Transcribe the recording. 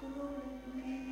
Oh. me.